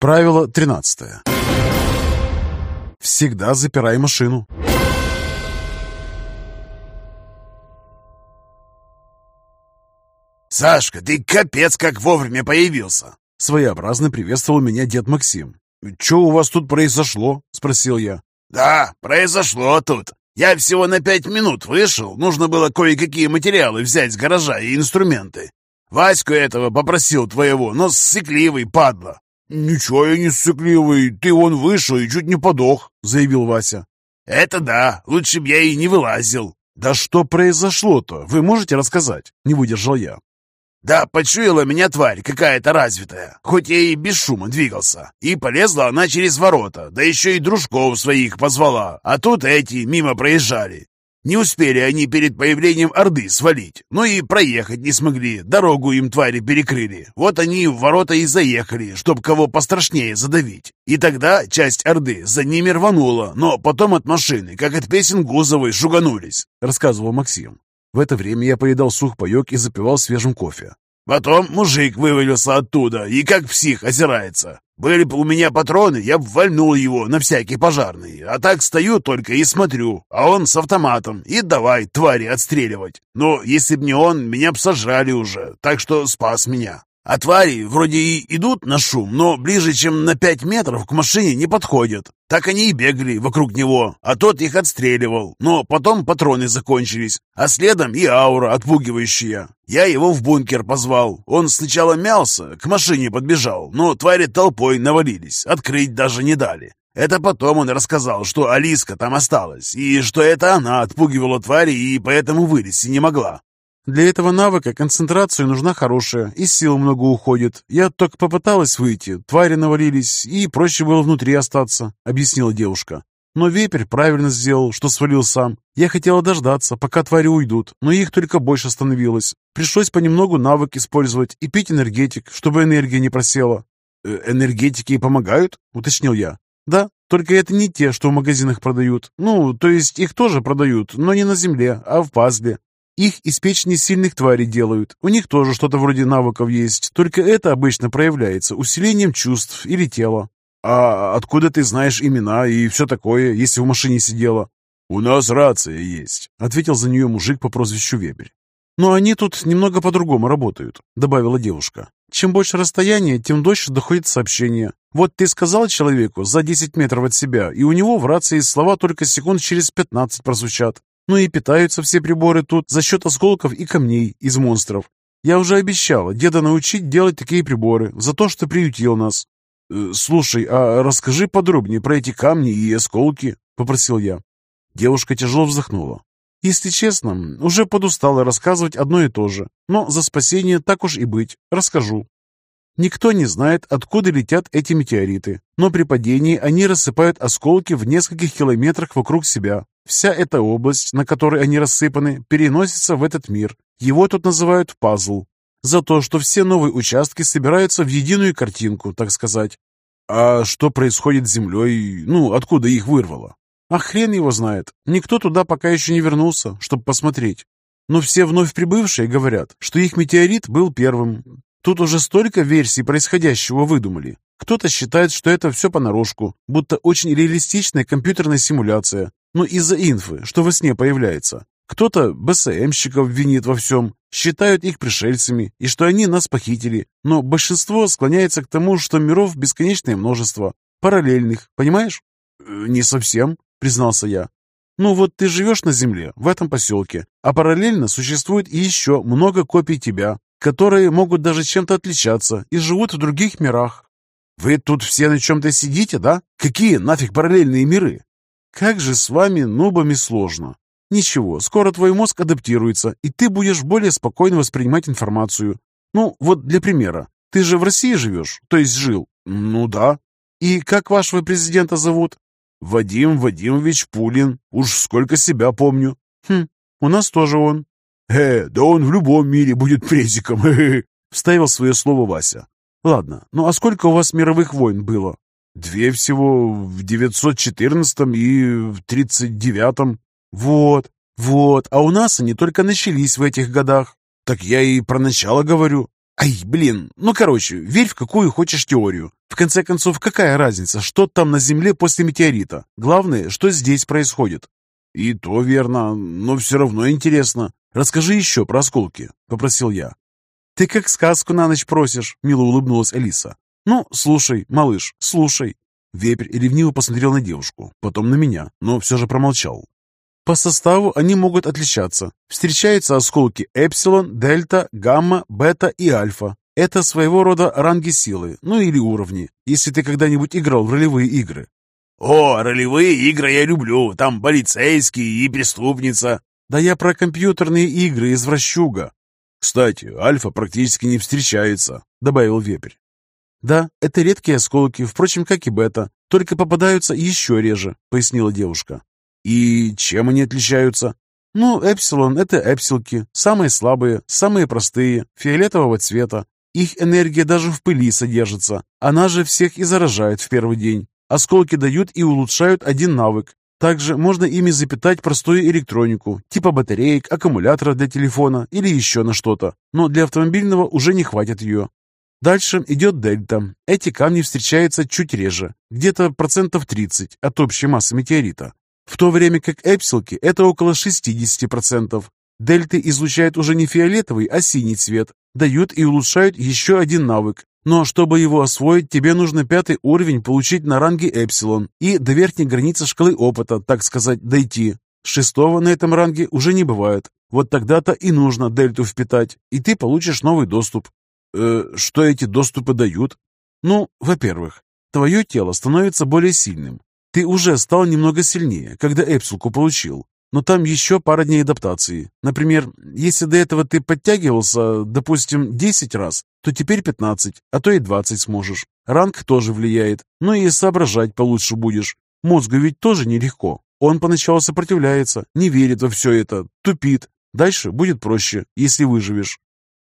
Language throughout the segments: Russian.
Правило 13. Всегда запирай машину. «Сашка, ты капец как вовремя появился!» Своеобразно приветствовал меня дед Максим. «Че у вас тут произошло?» – спросил я. «Да, произошло тут. Я всего на пять минут вышел. Нужно было кое-какие материалы взять с гаража и инструменты. Ваську этого попросил твоего, но ссыкливый, падла». «Ничего я не ссыкливый. Ты вон вышел и чуть не подох», – заявил Вася. «Это да. Лучше б я и не вылазил». «Да что произошло-то? Вы можете рассказать?» – не выдержал я. Да, почуяла меня тварь какая-то развитая, хоть я и без шума двигался. И полезла она через ворота, да еще и дружков своих позвала, а тут эти мимо проезжали. Не успели они перед появлением Орды свалить, но и проехать не смогли, дорогу им твари перекрыли. Вот они в ворота и заехали, чтоб кого пострашнее задавить. И тогда часть Орды за ними рванула, но потом от машины, как от песен Гузовой, шуганулись, рассказывал Максим. В это время я поедал сухпайок и запивал свежим кофе. Потом мужик вывалился оттуда и как псих озирается. Были бы у меня патроны, я бы вальнул его на всякий пожарный. А так стою только и смотрю, а он с автоматом. И давай твари отстреливать. Но если б не он, меня б сожрали уже, так что спас меня. А твари вроде и идут на шум, но ближе, чем на пять метров к машине не подходят. Так они и бегали вокруг него, а тот их отстреливал. Но потом патроны закончились, а следом и аура отпугивающая. Я его в бункер позвал. Он сначала мялся, к машине подбежал, но твари толпой навалились, открыть даже не дали. Это потом он рассказал, что Алиска там осталась, и что это она отпугивала твари и поэтому вылезти не могла. Для этого навыка концентрация нужна хорошая, и сил много уходит. Я только попыталась выйти, твари навалились, и проще было внутри остаться», — объяснила девушка. «Но вепрь правильно сделал, что свалил сам. Я хотела дождаться, пока твари уйдут, но их только больше становилось. Пришлось понемногу навык использовать и пить энергетик, чтобы энергия не просела». «Э, «Энергетики помогают?» — уточнил я. «Да, только это не те, что в магазинах продают. Ну, то есть их тоже продают, но не на земле, а в пазле. Их из печени сильных тварей делают. У них тоже что-то вроде навыков есть, только это обычно проявляется усилением чувств или тела. А откуда ты знаешь имена и все такое, если в машине сидела? У нас рация есть, ответил за нее мужик по прозвищу Веберь. Но они тут немного по-другому работают, добавила девушка. Чем больше расстояние, тем дольше доходит сообщение. Вот ты сказал человеку за 10 метров от себя, и у него в рации слова только секунд через 15 прозвучат. Ну и питаются все приборы тут за счет осколков и камней из монстров. Я уже обещала деда научить делать такие приборы за то, что приютил нас. «Э, «Слушай, а расскажи подробнее про эти камни и осколки», — попросил я. Девушка тяжело вздохнула. «Если честно, уже подустала рассказывать одно и то же, но за спасение так уж и быть, расскажу. Никто не знает, откуда летят эти метеориты, но при падении они рассыпают осколки в нескольких километрах вокруг себя. Вся эта область, на которой они рассыпаны, переносится в этот мир. Его тут называют пазл. За то, что все новые участки собираются в единую картинку, так сказать. А что происходит с Землей? Ну, откуда их вырвало? А хрен его знает. Никто туда пока еще не вернулся, чтобы посмотреть. Но все вновь прибывшие говорят, что их метеорит был первым. Тут уже столько версий происходящего выдумали. Кто-то считает, что это все понарошку, будто очень реалистичная компьютерная симуляция, но из-за инфы, что во сне появляется. Кто-то БСМщиков винит во всем, считают их пришельцами и что они нас похитили, но большинство склоняется к тому, что миров бесконечное множество, параллельных, понимаешь? «Э, «Не совсем», — признался я. Ну вот ты живешь на Земле, в этом поселке, а параллельно существует еще много копий тебя, которые могут даже чем-то отличаться и живут в других мирах. Вы тут все на чем-то сидите, да? Какие нафиг параллельные миры? Как же с вами, нубами, сложно. Ничего, скоро твой мозг адаптируется, и ты будешь более спокойно воспринимать информацию. Ну, вот для примера. Ты же в России живешь, то есть жил? Ну да. И как вашего президента зовут? Вадим Вадимович Пулин. Уж сколько себя помню. Хм, у нас тоже он. «Э, да он в любом мире будет презиком!» — вставил свое слово Вася. «Ладно, ну а сколько у вас мировых войн было?» «Две всего в 914 и в 39-м». «Вот, вот, а у нас они только начались в этих годах». «Так я и про начало говорю». Ай, блин, ну короче, верь в какую хочешь теорию. В конце концов, какая разница, что там на Земле после метеорита? Главное, что здесь происходит. И то верно, но все равно интересно. Расскажи еще про осколки, попросил я. Ты как сказку на ночь просишь, мило улыбнулась Алиса. Ну, слушай, малыш, слушай. Вепрь ревниво посмотрел на девушку, потом на меня, но все же промолчал. По составу они могут отличаться. Встречаются осколки эпсилон, дельта, гамма, бета и альфа. Это своего рода ранги силы, ну или уровни, если ты когда-нибудь играл в ролевые игры. «О, ролевые игры я люблю, там полицейский и преступница». «Да я про компьютерные игры, извращуга». «Кстати, альфа практически не встречается», — добавил Вепрь. «Да, это редкие осколки, впрочем, как и бета, только попадаются еще реже», — пояснила девушка. И чем они отличаются? Ну, эпсилон — это эпсилки, самые слабые, самые простые, фиолетового цвета. Их энергия даже в пыли содержится. Она же всех и заражает в первый день. Осколки дают и улучшают один навык. Также можно ими запитать простую электронику, типа батареек, аккумулятора для телефона или еще на что-то. Но для автомобильного уже не хватит ее. Дальше идет дельта. Эти камни встречаются чуть реже, где-то процентов 30 от общей массы метеорита в то время как эпсилки – это около 60%. Дельты излучают уже не фиолетовый, а синий цвет, дают и улучшают еще один навык. Но чтобы его освоить, тебе нужно пятый уровень получить на ранге эпсилон и до верхней границы шкалы опыта, так сказать, дойти. Шестого на этом ранге уже не бывает. Вот тогда-то и нужно дельту впитать, и ты получишь новый доступ. Э, что эти доступы дают? Ну, во-первых, твое тело становится более сильным. Ты уже стал немного сильнее, когда эпсилку получил, но там еще пара дней адаптации. Например, если до этого ты подтягивался, допустим, 10 раз, то теперь 15, а то и 20 сможешь. Ранг тоже влияет, но и соображать получше будешь. Мозгу ведь тоже нелегко. Он поначалу сопротивляется, не верит во все это, тупит. Дальше будет проще, если выживешь.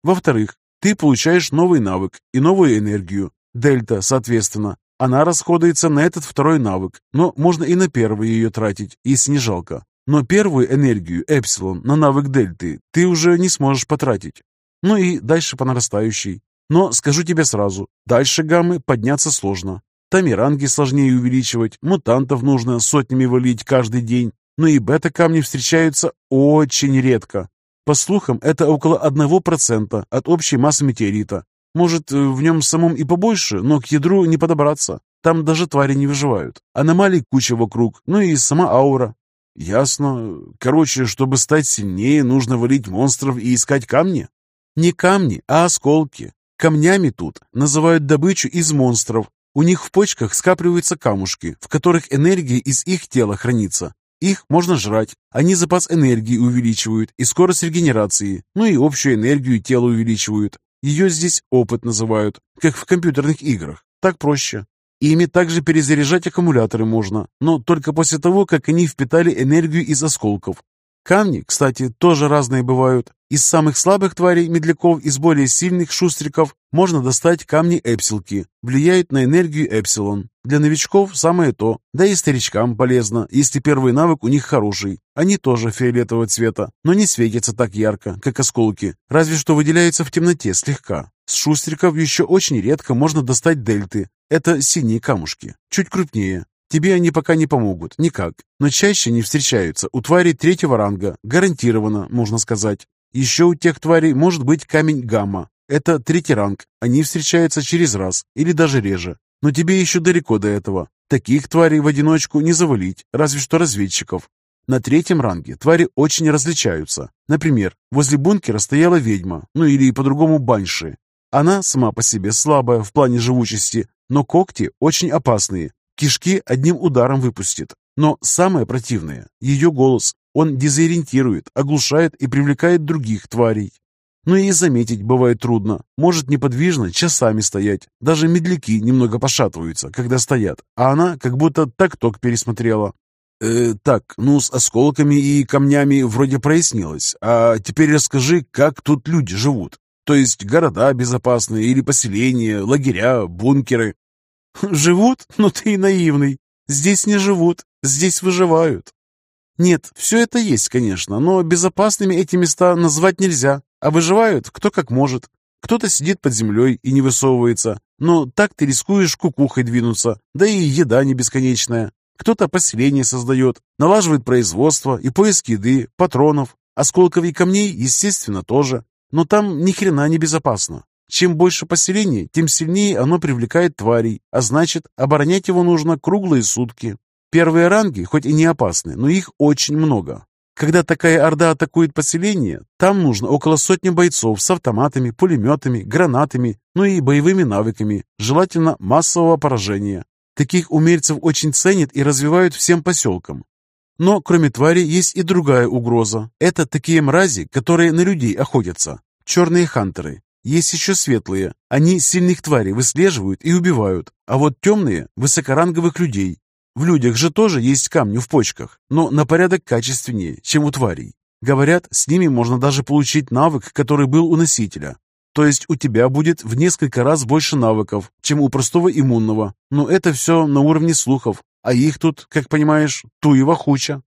Во-вторых, ты получаешь новый навык и новую энергию. Дельта, соответственно, она расходуется на этот второй навык, но можно и на первый ее тратить, если не жалко. Но первую энергию, эпсилон, на навык дельты ты уже не сможешь потратить. Ну и дальше по нарастающей. Но скажу тебе сразу, дальше гаммы подняться сложно. Там и ранги сложнее увеличивать, мутантов нужно сотнями валить каждый день, но и бета-камни встречаются очень редко. По слухам, это около 1% от общей массы метеорита, может, э, в нем самом и побольше, но к ядру не подобраться. Там даже твари не выживают. Аномалий куча вокруг, ну и сама аура. Ясно. Короче, чтобы стать сильнее, нужно валить монстров и искать камни? Не камни, а осколки. Камнями тут называют добычу из монстров. У них в почках скапливаются камушки, в которых энергия из их тела хранится. Их можно жрать. Они запас энергии увеличивают и скорость регенерации, ну и общую энергию тела увеличивают. Ее здесь опыт называют, как в компьютерных играх. Так проще. Ими также перезаряжать аккумуляторы можно, но только после того, как они впитали энергию из осколков. Камни, кстати, тоже разные бывают. Из самых слабых тварей, медляков, из более сильных шустриков можно достать камни-эпсилки. Влияют на энергию эпсилон. Для новичков самое то. Да и старичкам полезно, если первый навык у них хороший. Они тоже фиолетового цвета, но не светятся так ярко, как осколки. Разве что выделяются в темноте слегка. С шустриков еще очень редко можно достать дельты. Это синие камушки, чуть крупнее, Тебе они пока не помогут, никак. Но чаще не встречаются у тварей третьего ранга, гарантированно, можно сказать. Еще у тех тварей может быть камень гамма. Это третий ранг. Они встречаются через раз или даже реже. Но тебе еще далеко до этого. Таких тварей в одиночку не завалить, разве что разведчиков. На третьем ранге твари очень различаются. Например, возле бункера стояла ведьма, ну или по-другому банши. Она сама по себе слабая в плане живучести, но когти очень опасные, Кишки одним ударом выпустит. Но самое противное – ее голос. Он дезориентирует, оглушает и привлекает других тварей. Но и заметить бывает трудно. Может неподвижно часами стоять. Даже медляки немного пошатываются, когда стоят. А она как будто так-ток пересмотрела. Э, так, ну с осколками и камнями вроде прояснилось. А теперь расскажи, как тут люди живут. То есть города безопасные или поселения, лагеря, бункеры. Живут? Ну ты и наивный. Здесь не живут, здесь выживают. Нет, все это есть, конечно, но безопасными эти места назвать нельзя, а выживают кто как может. Кто-то сидит под землей и не высовывается, но так ты рискуешь кукухой двинуться, да и еда не бесконечная. Кто-то поселение создает, налаживает производство и поиск еды, патронов, осколков и камней, естественно, тоже. Но там ни хрена не безопасно. Чем больше поселений, тем сильнее оно привлекает тварей, а значит, оборонять его нужно круглые сутки. Первые ранги, хоть и не опасны, но их очень много. Когда такая орда атакует поселение, там нужно около сотни бойцов с автоматами, пулеметами, гранатами, ну и боевыми навыками, желательно массового поражения. Таких умельцев очень ценят и развивают всем поселкам. Но кроме твари есть и другая угроза. Это такие мрази, которые на людей охотятся. Черные хантеры. Есть еще светлые. Они сильных тварей выслеживают и убивают. А вот темные – высокоранговых людей. В людях же тоже есть камни в почках, но на порядок качественнее, чем у тварей. Говорят, с ними можно даже получить навык, который был у носителя. То есть у тебя будет в несколько раз больше навыков, чем у простого иммунного. Но это все на уровне слухов, а их тут, как понимаешь, туева хуча.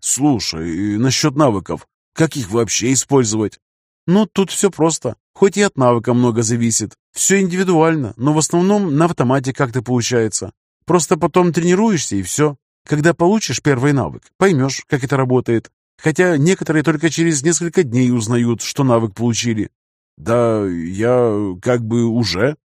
Слушай, насчет навыков, как их вообще использовать? Ну, тут все просто. Хоть и от навыка много зависит. Все индивидуально, но в основном на автомате как-то получается. Просто потом тренируешься и все. Когда получишь первый навык, поймешь, как это работает. Хотя некоторые только через несколько дней узнают, что навык получили. Да я как бы уже.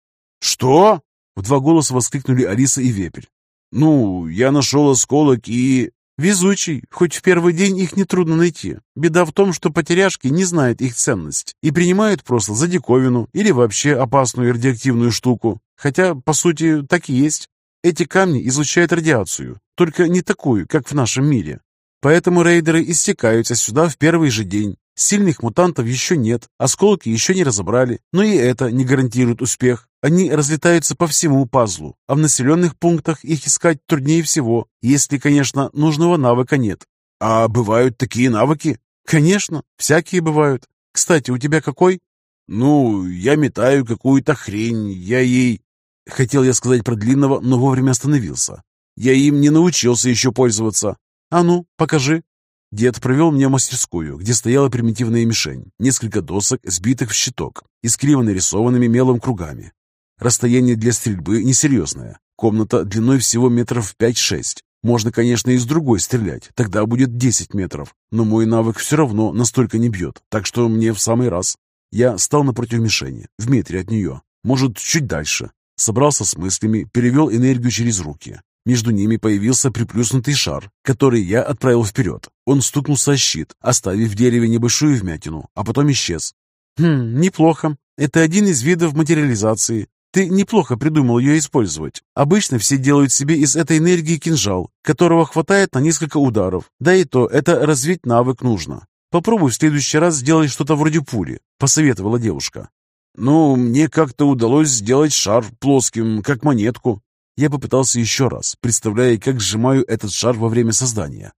Что? В два голоса воскликнули Алиса и Вепрь. Ну, я нашел осколок и... Везучий, хоть в первый день их нетрудно найти. Беда в том, что потеряшки не знают их ценность и принимают просто за диковину или вообще опасную радиоактивную штуку. Хотя, по сути, так и есть. Эти камни излучают радиацию, только не такую, как в нашем мире. Поэтому рейдеры истекаются сюда в первый же день. Сильных мутантов еще нет, осколки еще не разобрали, но и это не гарантирует успех. Они разлетаются по всему пазлу, а в населенных пунктах их искать труднее всего, если, конечно, нужного навыка нет. А бывают такие навыки? Конечно, всякие бывают. Кстати, у тебя какой? Ну, я метаю какую-то хрень, я ей... Хотел я сказать про длинного, но вовремя остановился. Я им не научился еще пользоваться. А ну, покажи. Дед провел мне мастерскую, где стояла примитивная мишень, несколько досок, сбитых в щиток и с криво нарисованными мелом кругами. Расстояние для стрельбы несерьезное. Комната длиной всего метров 5-6. Можно, конечно, и с другой стрелять, тогда будет 10 метров, но мой навык все равно настолько не бьет, так что мне в самый раз. Я стал напротив мишени, в метре от нее, может, чуть дальше, Собрался с мыслями, перевел энергию через руки. Между ними появился приплюснутый шар, который я отправил вперед. Он стукнулся о щит, оставив в дереве небольшую вмятину, а потом исчез. «Хм, неплохо. Это один из видов материализации. Ты неплохо придумал ее использовать. Обычно все делают себе из этой энергии кинжал, которого хватает на несколько ударов. Да и то, это развить навык нужно. Попробуй в следующий раз сделать что-то вроде пули», — посоветовала девушка. «Ну, мне как-то удалось сделать шар плоским, как монетку». Я попытался еще раз, представляя, как сжимаю этот шар во время создания.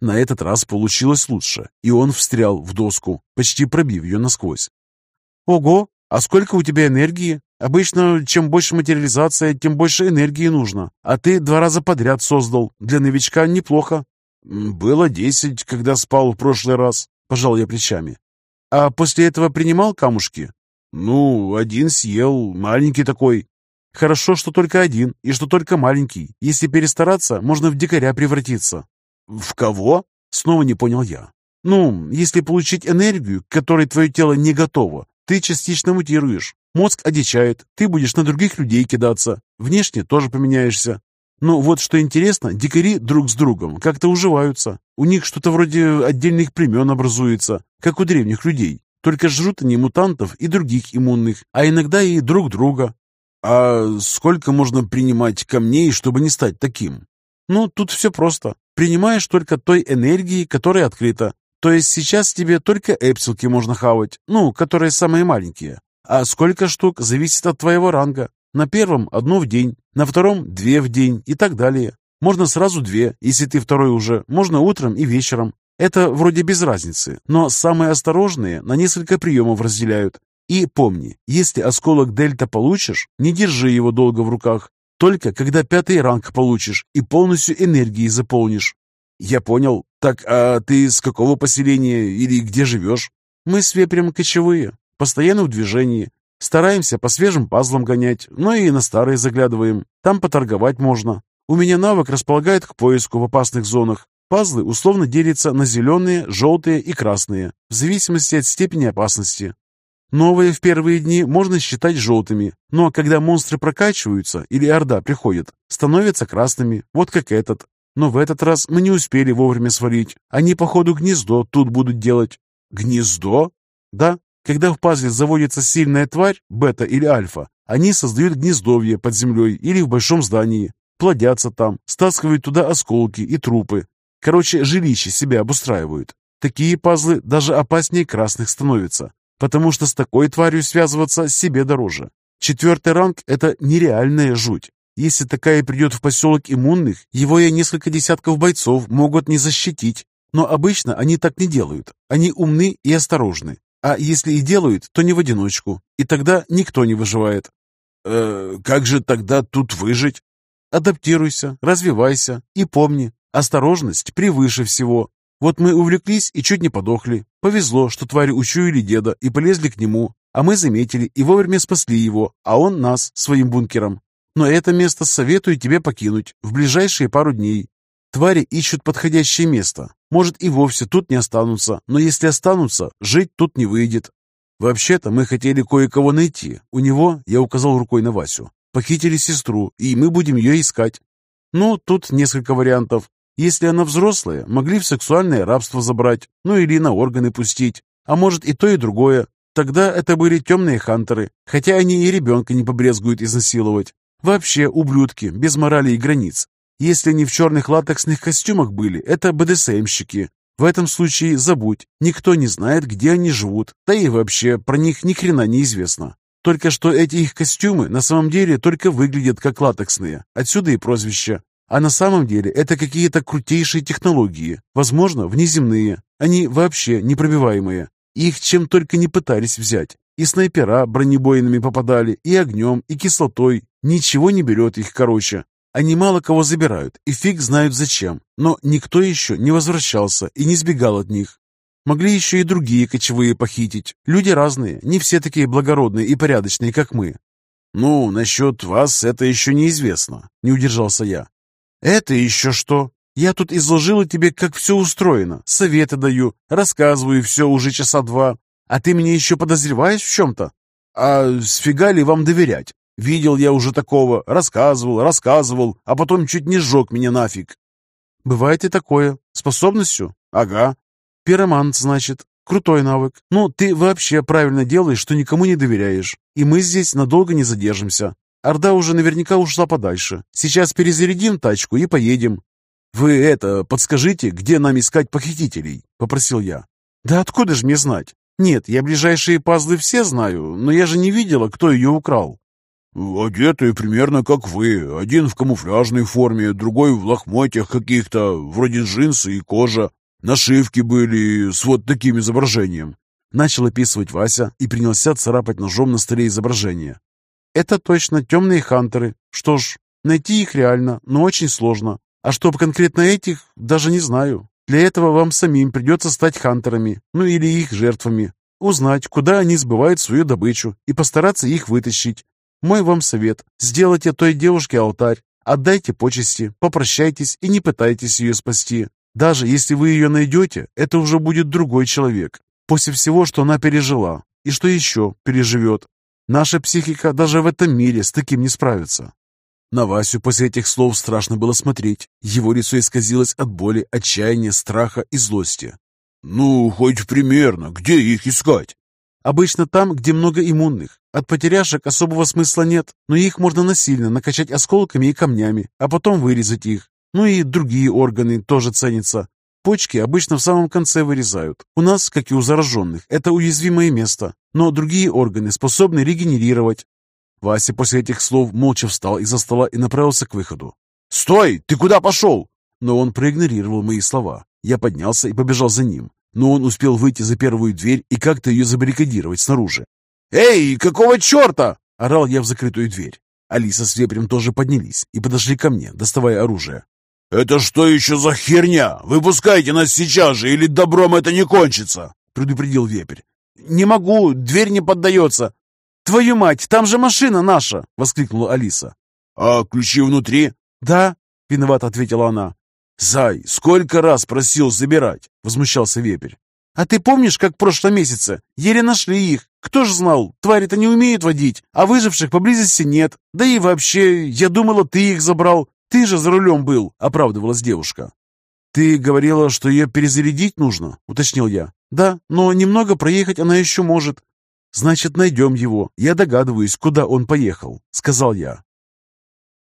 На этот раз получилось лучше, и он встрял в доску, почти пробив ее насквозь. «Ого! А сколько у тебя энергии? Обычно, чем больше материализация, тем больше энергии нужно. А ты два раза подряд создал. Для новичка неплохо». «Было десять, когда спал в прошлый раз», — пожал я плечами. «А после этого принимал камушки?» «Ну, один съел, маленький такой». «Хорошо, что только один, и что только маленький. Если перестараться, можно в дикаря превратиться». «В кого?» — снова не понял я. «Ну, если получить энергию, к которой твое тело не готово, ты частично мутируешь. Мозг одичает, ты будешь на других людей кидаться. Внешне тоже поменяешься. Но вот что интересно, дикари друг с другом как-то уживаются. У них что-то вроде отдельных племен образуется, как у древних людей. Только жрут они мутантов и других иммунных, а иногда и друг друга. А сколько можно принимать камней, чтобы не стать таким? Ну, тут все просто. Принимаешь только той энергии, которая открыта. То есть сейчас тебе только эпсилки можно хавать, ну, которые самые маленькие. А сколько штук зависит от твоего ранга. На первом одно в день, на втором две в день и так далее. Можно сразу две, если ты второй уже. Можно утром и вечером. Это вроде без разницы, но самые осторожные на несколько приемов разделяют. И помни, если осколок дельта получишь, не держи его долго в руках. Только когда пятый ранг получишь и полностью энергией заполнишь. Я понял. Так, а ты с какого поселения или где живешь? Мы с вепрем кочевые, постоянно в движении. Стараемся по свежим пазлам гонять, но и на старые заглядываем. Там поторговать можно. У меня навык располагает к поиску в опасных зонах. Пазлы условно делятся на зеленые, желтые и красные, в зависимости от степени опасности. Новые в первые дни можно считать желтыми, но когда монстры прокачиваются или орда приходит, становятся красными, вот как этот. Но в этот раз мы не успели вовремя сварить. Они, походу, гнездо тут будут делать. Гнездо? Да, когда в пазле заводится сильная тварь, бета или альфа, они создают гнездовье под землей или в большом здании, плодятся там, стаскивают туда осколки и трупы. Короче, жилище себя обустраивают. Такие пазлы даже опаснее красных становятся, потому что с такой тварью связываться себе дороже. Четвертый ранг – это нереальная жуть. Если такая придет в поселок иммунных, его и несколько десятков бойцов могут не защитить. Но обычно они так не делают. Они умны и осторожны. А если и делают, то не в одиночку. И тогда никто не выживает. Э, как же тогда тут выжить? Адаптируйся, развивайся и помни, осторожность превыше всего. Вот мы увлеклись и чуть не подохли. Повезло, что твари учуяли деда и полезли к нему, а мы заметили и вовремя спасли его, а он нас своим бункером. Но это место советую тебе покинуть в ближайшие пару дней. Твари ищут подходящее место. Может, и вовсе тут не останутся, но если останутся, жить тут не выйдет. Вообще-то мы хотели кое-кого найти. У него, я указал рукой на Васю, похитили сестру, и мы будем ее искать. Ну, тут несколько вариантов. Если она взрослая, могли в сексуальное рабство забрать, ну или на органы пустить. А может и то, и другое. Тогда это были темные хантеры, хотя они и ребенка не побрезгуют изнасиловать. Вообще ублюдки, без морали и границ. Если они в черных латексных костюмах были, это БДСМщики. В этом случае забудь, никто не знает, где они живут, да и вообще про них ни хрена не известно. Только что эти их костюмы на самом деле только выглядят как латексные, отсюда и прозвище. А на самом деле это какие-то крутейшие технологии, возможно, внеземные. Они вообще непробиваемые. Их чем только не пытались взять. И снайпера бронебойными попадали, и огнем, и кислотой. Ничего не берет их, короче. Они мало кого забирают, и фиг знают зачем, но никто еще не возвращался и не сбегал от них. Могли еще и другие кочевые похитить. Люди разные, не все такие благородные и порядочные, как мы. «Ну, насчет вас это еще неизвестно», — не удержался я. «Это еще что? Я тут изложила тебе, как все устроено, советы даю, рассказываю все уже часа два, а ты меня еще подозреваешь в чем-то? А сфига ли вам доверять? Видел я уже такого, рассказывал, рассказывал, а потом чуть не сжег меня нафиг. Бывает и такое. Способностью? Ага. Пиромант, значит. Крутой навык. Ну, ты вообще правильно делаешь, что никому не доверяешь. И мы здесь надолго не задержимся. Орда уже наверняка ушла подальше. Сейчас перезарядим тачку и поедем. Вы это, подскажите, где нам искать похитителей? Попросил я. Да откуда же мне знать? Нет, я ближайшие пазлы все знаю, но я же не видела, кто ее украл. «Одетые примерно как вы. Один в камуфляжной форме, другой в лохмотьях каких-то, вроде джинсы и кожа. Нашивки были с вот таким изображением». Начал описывать Вася и принялся царапать ножом на столе изображения. «Это точно темные хантеры. Что ж, найти их реально, но очень сложно. А чтоб конкретно этих, даже не знаю. Для этого вам самим придется стать хантерами, ну или их жертвами. Узнать, куда они сбывают свою добычу и постараться их вытащить. Мой вам совет – сделайте той девушке алтарь, отдайте почести, попрощайтесь и не пытайтесь ее спасти. Даже если вы ее найдете, это уже будет другой человек. После всего, что она пережила, и что еще переживет. Наша психика даже в этом мире с таким не справится. На Васю после этих слов страшно было смотреть. Его лицо исказилось от боли, отчаяния, страха и злости. «Ну, хоть примерно, где их искать?» Обычно там, где много иммунных. От потеряшек особого смысла нет, но их можно насильно накачать осколками и камнями, а потом вырезать их. Ну и другие органы тоже ценятся. Почки обычно в самом конце вырезают. У нас, как и у зараженных, это уязвимое место, но другие органы способны регенерировать. Вася после этих слов молча встал из-за стола и направился к выходу. «Стой! Ты куда пошел?» Но он проигнорировал мои слова. Я поднялся и побежал за ним но он успел выйти за первую дверь и как-то ее забаррикадировать снаружи. «Эй, какого черта?» — орал я в закрытую дверь. Алиса с Вепрем тоже поднялись и подошли ко мне, доставая оружие. «Это что еще за херня? Выпускайте нас сейчас же, или добром это не кончится!» — предупредил Вепрь. «Не могу, дверь не поддается!» «Твою мать, там же машина наша!» — воскликнула Алиса. «А ключи внутри?» «Да», — виновато ответила она. «Зай, сколько раз просил забирать?» — возмущался вепрь. «А ты помнишь, как в прошлом месяце? Еле нашли их. Кто ж знал, твари-то не умеют водить, а выживших поблизости нет. Да и вообще, я думала, ты их забрал. Ты же за рулем был», — оправдывалась девушка. «Ты говорила, что ее перезарядить нужно?» — уточнил я. «Да, но немного проехать она еще может». «Значит, найдем его. Я догадываюсь, куда он поехал», — сказал я.